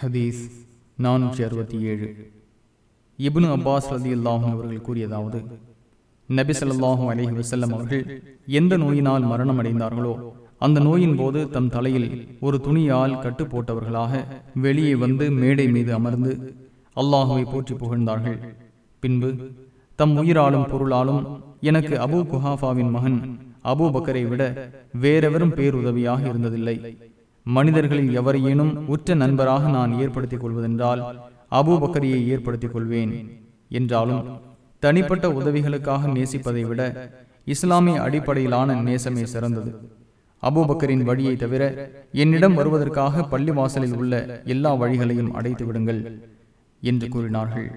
ஹதீஸ் நானூற்றி அறுபத்தி ஏழு. இபுனு அப்பாஸ் ரதி அல்லாஹும் அவர்கள் கூறியதாவது நபி சொல்லாஹும் அலஹி வசல்லம் அவர்கள் எந்த நோயினால் மரணம் அடைந்தார்களோ அந்த நோயின் போது தம் தலையில் ஒரு துணியால் கட்டு போட்டவர்களாக வெளியே வந்து மேடை மீது அமர்ந்து அல்லாஹுவை போற்றி புகழ்ந்தார்கள். பின்பு தம் உயிராலும் பொருளாலும் எனக்கு அபூ குஹாஃபாவின் மகன் அபூ பக்கரை விட வேறெவரும் பேருதவியாக இருந்ததில்லை. மனிதர்களில் எவரையேனும் உற்ற நண்பராக நான் ஏற்படுத்திக் கொள்வதென்றால் அபூ பக்கரியை ஏற்படுத்திக் கொள்வேன். என்றாலும் தனிப்பட்ட உதவிகளுக்காக நேசிப்பதை விட இஸ்லாமிய அடிப்படையிலான நேசமே சிறந்தது. அபூபக்கரின் வழியை தவிர என்னிடம் வருவதற்காக பள்ளிவாசலில் உள்ள எல்லா வழிகளையும் அடைத்து விடுங்கள் என்று கூறினார்கள்.